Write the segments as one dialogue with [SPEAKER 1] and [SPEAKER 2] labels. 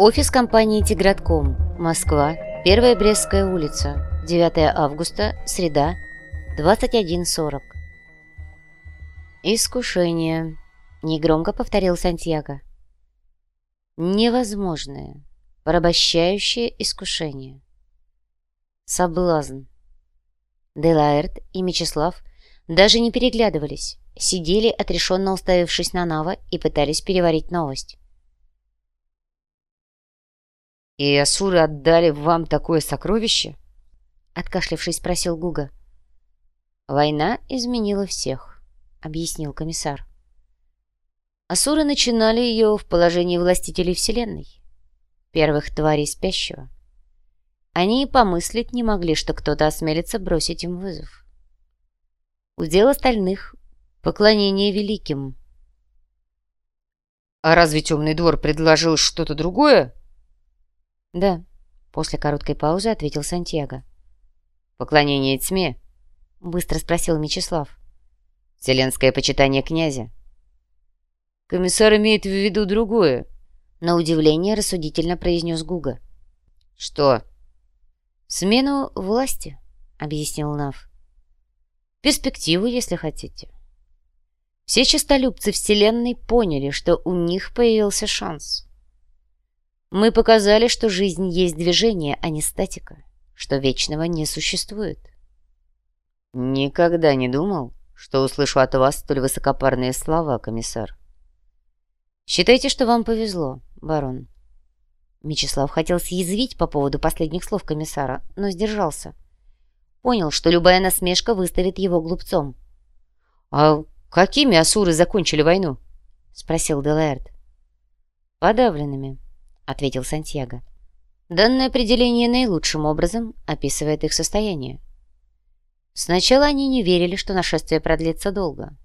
[SPEAKER 1] Офис компании «Тигратком», Москва, 1 Брестская улица, 9 августа, среда, 21.40. «Искушение», — негромко повторил Сантьяго. «Невозможное, порабощающее искушение. Соблазн». Делаэрт и Мечислав даже не переглядывались, сидели, отрешенно уставившись на Нава и пытались переварить новость.
[SPEAKER 2] «И асуры отдали вам такое сокровище?» Откашлившись, спросил Гуга.
[SPEAKER 1] «Война изменила всех», — объяснил комиссар. Асуры начинали ее в положении властителей Вселенной, первых тварей спящего. Они и помыслить не могли, что кто-то осмелится бросить им вызов. Удел остальных — поклонение великим.
[SPEAKER 2] «А разве темный двор предложил что-то другое?»
[SPEAKER 1] «Да», — после короткой паузы ответил Сантьяго.
[SPEAKER 2] «Поклонение тьме?»
[SPEAKER 1] — быстро спросил Мечислав.
[SPEAKER 2] «Вселенское почитание князя?»
[SPEAKER 3] «Комиссар имеет в виду другое», —
[SPEAKER 1] на удивление рассудительно произнес Гуга.
[SPEAKER 2] «Что?»
[SPEAKER 1] «Смену власти», — объяснил Нав. «Перспективу, если хотите». Все честолюбцы Вселенной поняли, что у них появился шанс. Мы показали, что жизнь есть движение, а не статика, что вечного не существует.
[SPEAKER 2] Никогда не думал, что услышу от вас столь высокопарные слова, комиссар.
[SPEAKER 1] Считайте, что вам повезло, барон. Мечислав хотел съязвить по поводу последних слов комиссара, но сдержался. Понял, что любая насмешка выставит его глупцом.
[SPEAKER 2] «А какими асуры закончили войну?» — спросил Делаэрт.
[SPEAKER 1] «Подавленными», ответил Сантьяго. Данное определение наилучшим образом описывает их состояние. Сначала они не верили, что нашествие продлится долго.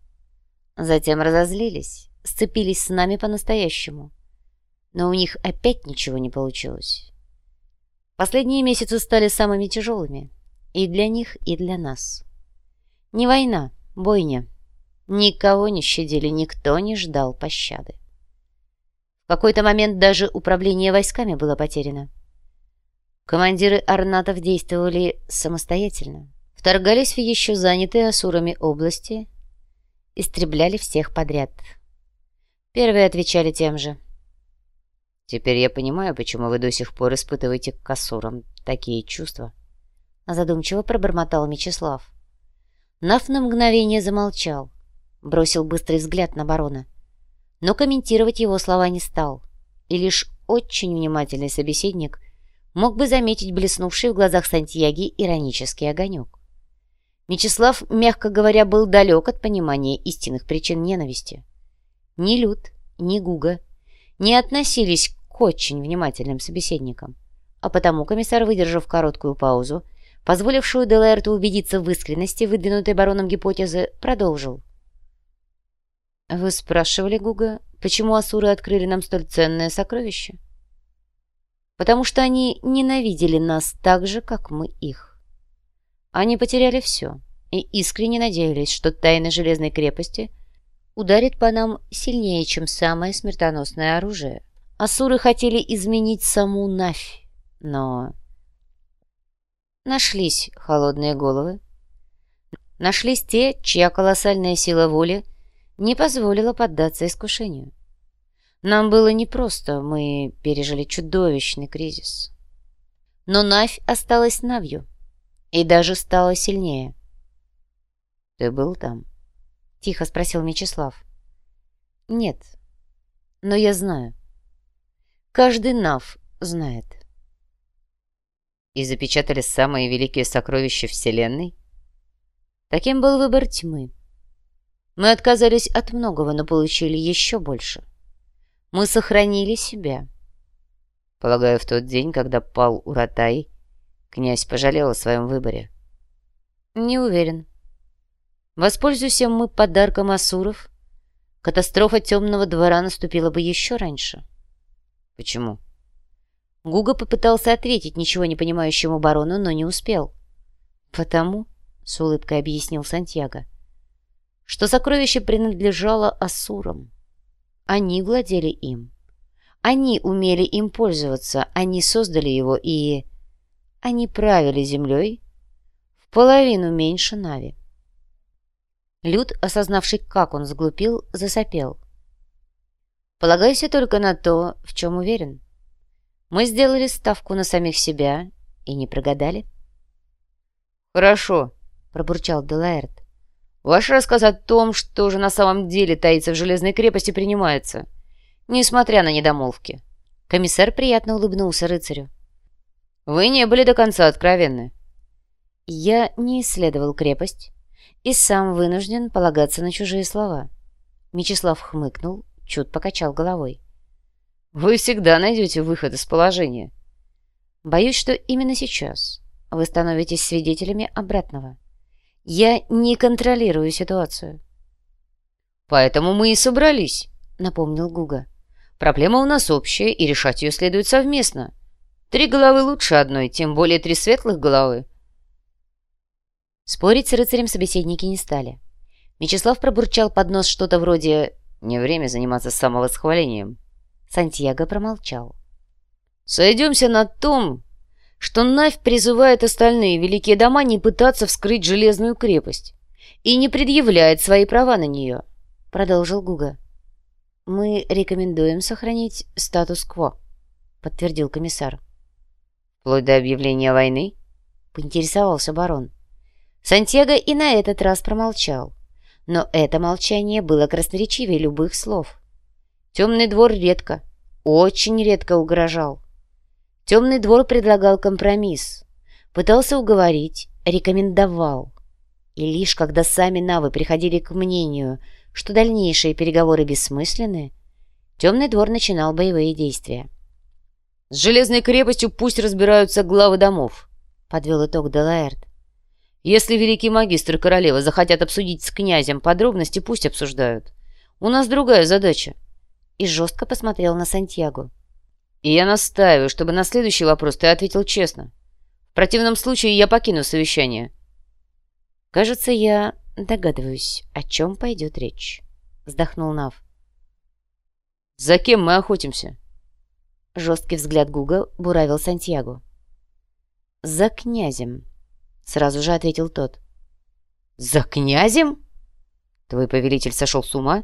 [SPEAKER 1] Затем разозлились, сцепились с нами по-настоящему. Но у них опять ничего не получилось. Последние месяцы стали самыми тяжелыми. И для них, и для нас. Не война, бойня. Никого не щадили, никто не ждал пощады. Какой-то момент даже управление войсками было потеряно. Командиры орнатов действовали самостоятельно, вторгались в еще занятые асурами области, истребляли всех подряд. Первые отвечали тем же.
[SPEAKER 2] «Теперь я понимаю, почему вы до сих пор испытываете к асурам такие чувства»,
[SPEAKER 1] задумчиво пробормотал Мечислав. Наф на мгновение замолчал, бросил быстрый взгляд на барона но комментировать его слова не стал, и лишь очень внимательный собеседник мог бы заметить блеснувший в глазах Сантьяги иронический огонек. Мечислав, мягко говоря, был далек от понимания истинных причин ненависти. Ни Люд, ни Гуга не относились к очень внимательным собеседникам, а потому комиссар, выдержав короткую паузу, позволившую Делаэрту убедиться в искренности выдвинутой бароном гипотезы, продолжил. «Вы спрашивали, Гуга, почему асуры открыли нам столь ценное сокровище?» «Потому что они ненавидели нас так же, как мы их. Они потеряли все и искренне надеялись, что тайна Железной крепости ударит по нам сильнее, чем самое смертоносное оружие. Асуры хотели изменить саму Нафь, но...» Нашлись холодные головы. Нашлись те, чья колоссальная сила воли не позволила поддаться искушению. Нам было непросто, мы пережили чудовищный кризис. Но Навь осталась Навью и даже стала сильнее.
[SPEAKER 2] «Ты был там?»
[SPEAKER 1] — тихо спросил Мечислав. «Нет, но я знаю. Каждый Нав знает».
[SPEAKER 2] «И запечатали самые великие сокровища Вселенной?»
[SPEAKER 1] Таким был выбор тьмы. Мы отказались от многого, но получили еще больше. Мы сохранили себя.
[SPEAKER 2] Полагаю, в тот день, когда пал Уратай, князь пожалел о своем выборе.
[SPEAKER 1] Не уверен. Воспользуйся мы подарком Асуров, катастрофа темного двора наступила бы еще раньше.
[SPEAKER 2] Почему?
[SPEAKER 1] Гуга попытался ответить ничего не понимающему барону, но не успел. Потому, — с улыбкой объяснил Сантьяго, — что сокровище принадлежало Асурам. Они владели им. Они умели им пользоваться, они создали его и... Они правили землей в половину меньше Нави. Люд, осознавший, как он сглупил, засопел. «Полагайся только на то, в чем уверен. Мы сделали ставку на самих себя и не прогадали».
[SPEAKER 3] «Хорошо», —
[SPEAKER 1] пробурчал Делаэрт.
[SPEAKER 3] «Ваш рассказ о том, что же на самом деле таится в Железной крепости, принимается, несмотря на недомолвки».
[SPEAKER 1] Комиссар приятно улыбнулся рыцарю.
[SPEAKER 3] «Вы не были до конца откровенны».
[SPEAKER 1] «Я не исследовал крепость и сам вынужден полагаться на чужие слова». Мечислав хмыкнул, чуть покачал головой.
[SPEAKER 3] «Вы всегда найдете выход из положения».
[SPEAKER 1] «Боюсь, что именно сейчас вы становитесь свидетелями обратного. Я не контролирую ситуацию».
[SPEAKER 3] «Поэтому мы и собрались», —
[SPEAKER 1] напомнил Гуга.
[SPEAKER 3] «Проблема у нас общая, и решать ее следует совместно». Три головы лучше одной, тем более три светлых головы.
[SPEAKER 1] Спорить с рыцарем собеседники не стали. Мечислав пробурчал под нос что-то вроде «Не время заниматься самовосхвалением». Сантьяго промолчал.
[SPEAKER 3] «Сойдемся на том, что Навь призывает остальные великие дома не пытаться вскрыть железную крепость и не предъявляет свои права на нее», — продолжил Гуга.
[SPEAKER 1] «Мы рекомендуем сохранить статус-кво», — подтвердил комиссар.
[SPEAKER 3] «Вплоть до объявления войны?»
[SPEAKER 1] — поинтересовался барон. Сантьяго и на этот раз промолчал. Но это молчание было красноречивее любых слов. Темный двор редко, очень редко угрожал. Темный двор предлагал компромисс, пытался уговорить, рекомендовал. И лишь когда сами навы приходили к мнению, что дальнейшие переговоры бессмысленны, Темный двор начинал боевые действия.
[SPEAKER 3] С железной крепостью пусть разбираются главы домов, —
[SPEAKER 1] подвел итог Делаэрт.
[SPEAKER 3] Если великий магистр и королева захотят обсудить с князем подробности, пусть обсуждают. У нас другая задача.
[SPEAKER 1] И жестко посмотрел на Сантьяго.
[SPEAKER 3] И я настаиваю, чтобы на следующий вопрос ты ответил честно. В противном случае я покину совещание.
[SPEAKER 1] Кажется, я догадываюсь, о чем пойдет речь. Вздохнул Нав.
[SPEAKER 3] За кем мы охотимся?
[SPEAKER 1] Жесткий взгляд Гуга буравил Сантьяго. «За князем», — сразу же ответил тот.
[SPEAKER 3] «За князем? Твой повелитель сошел с ума?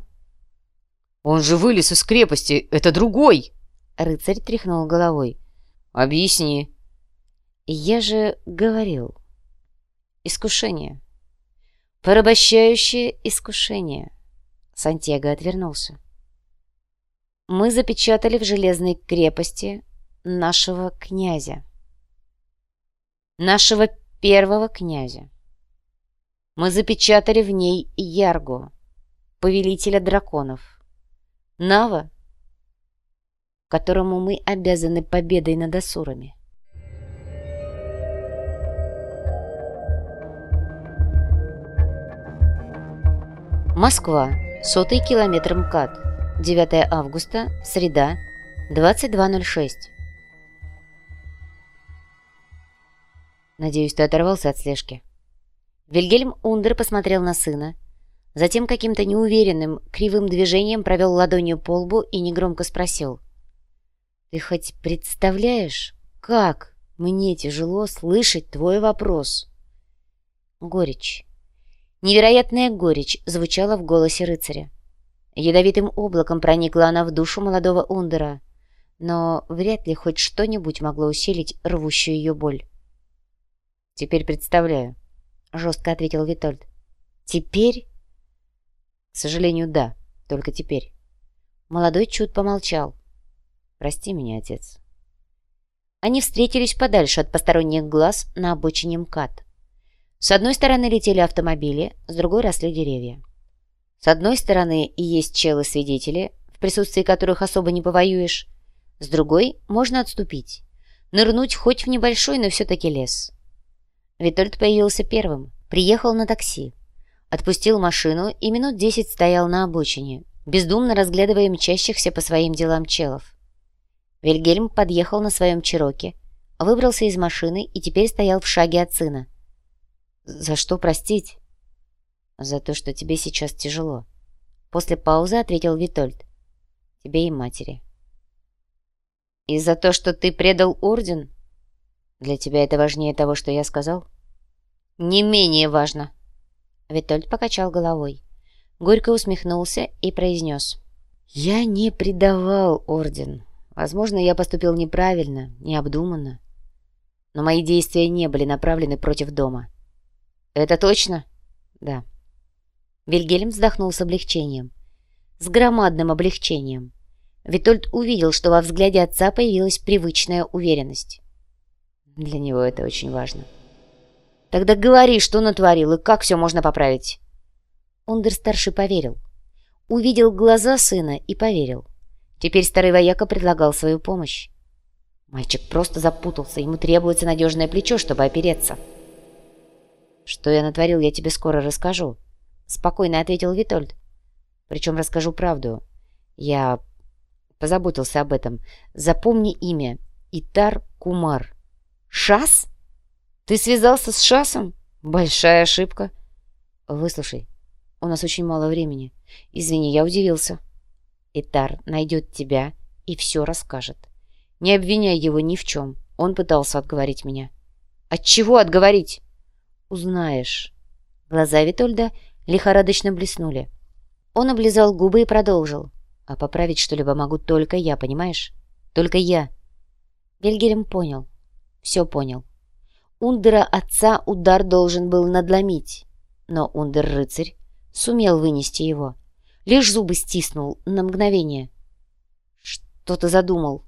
[SPEAKER 3] Он же вылез из крепости, это другой!»
[SPEAKER 1] Рыцарь тряхнул головой.
[SPEAKER 3] «Объясни».
[SPEAKER 1] «Я же говорил. Искушение. Порабощающее искушение». Сантьяго отвернулся мы запечатали в железной крепости нашего князя. Нашего первого князя. Мы запечатали в ней Яргу, повелителя драконов. Нава, которому мы обязаны победой над Асурами. Москва. Сотый километр МКАД. 9 августа, среда, 22.06. Надеюсь, ты оторвался от слежки. Вильгельм Ундер посмотрел на сына, затем каким-то неуверенным, кривым движением провел ладонью по лбу и негромко спросил. «Ты хоть представляешь, как мне тяжело слышать твой вопрос?» Горечь. Невероятная горечь звучала в голосе рыцаря. Ядовитым облаком проникла она в душу молодого Ундера, но вряд ли хоть что-нибудь могло усилить рвущую ее боль.
[SPEAKER 3] «Теперь представляю», — жестко ответил Витольд.
[SPEAKER 1] «Теперь?»
[SPEAKER 3] «К сожалению, да, только теперь».
[SPEAKER 1] Молодой чуть помолчал.
[SPEAKER 3] «Прости меня, отец».
[SPEAKER 1] Они встретились подальше от посторонних глаз на обочине МКАД. С одной стороны летели автомобили, с другой росли деревья. С одной стороны, и есть челы-свидетели, в присутствии которых особо не повоюешь. С другой, можно отступить. Нырнуть хоть в небольшой, но все-таки лес. Витольд появился первым. Приехал на такси. Отпустил машину и минут десять стоял на обочине, бездумно разглядывая мчащихся по своим делам челов. Вильгельм подъехал на своем Чироке, выбрался из машины и теперь стоял в шаге от сына. «За что простить?» «За то, что тебе сейчас тяжело». После паузы ответил Витольд. «Тебе и матери».
[SPEAKER 3] «И за то, что ты предал орден? Для тебя это важнее того, что я сказал?» «Не менее важно!» Витольд покачал головой. Горько усмехнулся и произнес. «Я не предавал орден. Возможно, я поступил неправильно, необдуманно. Но мои действия не были направлены против дома». «Это точно?» «Да». Вильгельм вздохнул с облегчением. С громадным облегчением. Витольд увидел, что во взгляде отца появилась привычная уверенность. Для него это очень важно. «Тогда говори, что натворил и как все можно поправить». Ундер-старший поверил. Увидел глаза сына и поверил. Теперь старый вояка предлагал свою помощь. Мальчик просто запутался, ему требуется надежное плечо, чтобы опереться. «Что я натворил, я тебе скоро расскажу», — спокойно ответил Витольд. «Причем расскажу правду. Я позаботился об этом. Запомни имя. Итар Кумар». «Шас? Ты связался с Шасом? Большая ошибка». «Выслушай, у нас очень мало времени. Извини, я удивился». «Итар найдет тебя и все расскажет. Не обвиняй его ни в чем. Он пытался отговорить меня». «От чего отговорить?» узнаешь». Глаза Витольда лихорадочно блеснули. Он облизал губы и продолжил. «А поправить что-либо могу только я, понимаешь? Только я». Вильгельм понял. Все понял. Ундера отца удар должен был надломить. Но Ундер-рыцарь сумел вынести его. Лишь зубы стиснул на мгновение. «Что ты задумал?»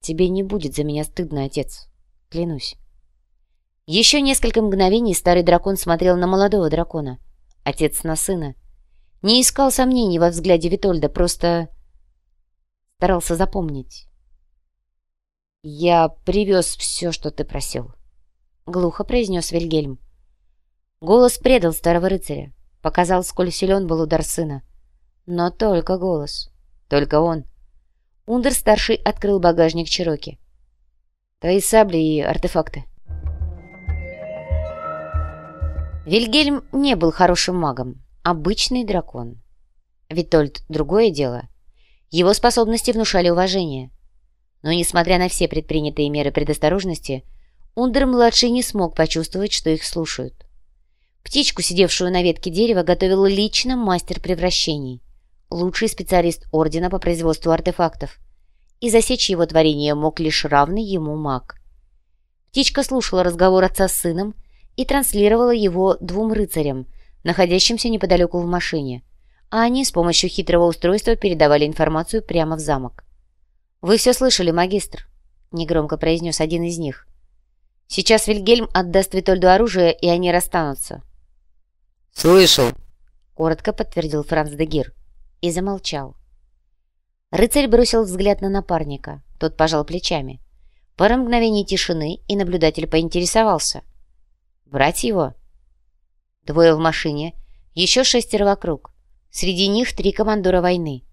[SPEAKER 3] «Тебе не будет за меня стыдно, отец. Клянусь». Еще несколько мгновений старый дракон смотрел на молодого дракона, отец на сына. Не искал сомнений во взгляде Витольда, просто старался запомнить. «Я привез все, что ты просил», — глухо произнес Вильгельм. Голос предал старого рыцаря, показал, сколь силен был удар сына. Но только голос, только он. Ундер-старший открыл багажник Чироки. «Твои сабли и артефакты». Вильгельм не был хорошим магом, обычный дракон. Витольд — другое дело. Его способности внушали уважение. Но, несмотря на все предпринятые меры предосторожности, Ундер-младший не смог почувствовать, что их слушают. Птичку, сидевшую на ветке дерева, готовил лично мастер превращений, лучший специалист Ордена по производству артефактов, и засечь его творение мог лишь равный ему маг. Птичка слушала разговор отца с сыном и транслировала его двум рыцарям, находящимся неподалеку в машине, а они с помощью хитрого устройства передавали информацию прямо в замок. «Вы все слышали, магистр?» — негромко произнес один из них. «Сейчас Вильгельм отдаст Витольду оружие, и они расстанутся».
[SPEAKER 2] «Слышал», —
[SPEAKER 3] коротко подтвердил Франц де Гир и замолчал. Рыцарь бросил взгляд на напарника, тот пожал плечами. Пара мгновений тишины, и наблюдатель поинтересовался — Брать его? Двое в машине, еще шестеро вокруг. Среди них три командора войны.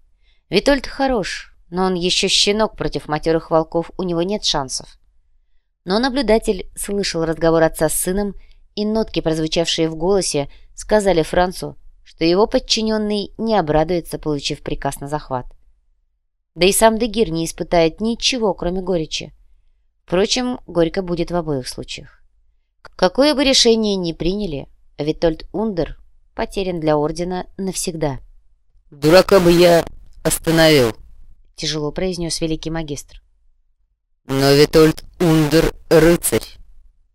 [SPEAKER 3] Витольд хорош, но он еще щенок против матерых волков, у него нет шансов. Но наблюдатель слышал разговор отца с сыном, и нотки, прозвучавшие в голосе, сказали Францу, что его подчиненный не обрадуется, получив приказ на захват. Да и сам Дегир не испытает ничего, кроме горечи. Впрочем, горько будет в обоих случаях. Какое бы решение ни приняли, Витольд Ундер потерян для Ордена навсегда.
[SPEAKER 2] «Дурака бы я остановил», —
[SPEAKER 3] тяжело произнес великий магистр.
[SPEAKER 2] «Но Витольд Ундер — рыцарь.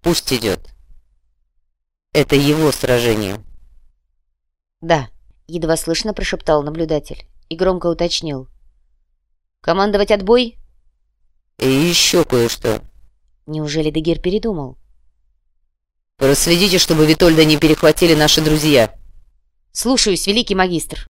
[SPEAKER 2] Пусть идет. Это его сражение».
[SPEAKER 3] «Да», — едва слышно прошептал наблюдатель и громко уточнил. «Командовать отбой?»
[SPEAKER 2] «И еще кое-что».
[SPEAKER 3] Неужели Дегир передумал?
[SPEAKER 2] Проследите, чтобы Витольда не перехватили наши друзья.
[SPEAKER 3] Слушаюсь, великий магистр.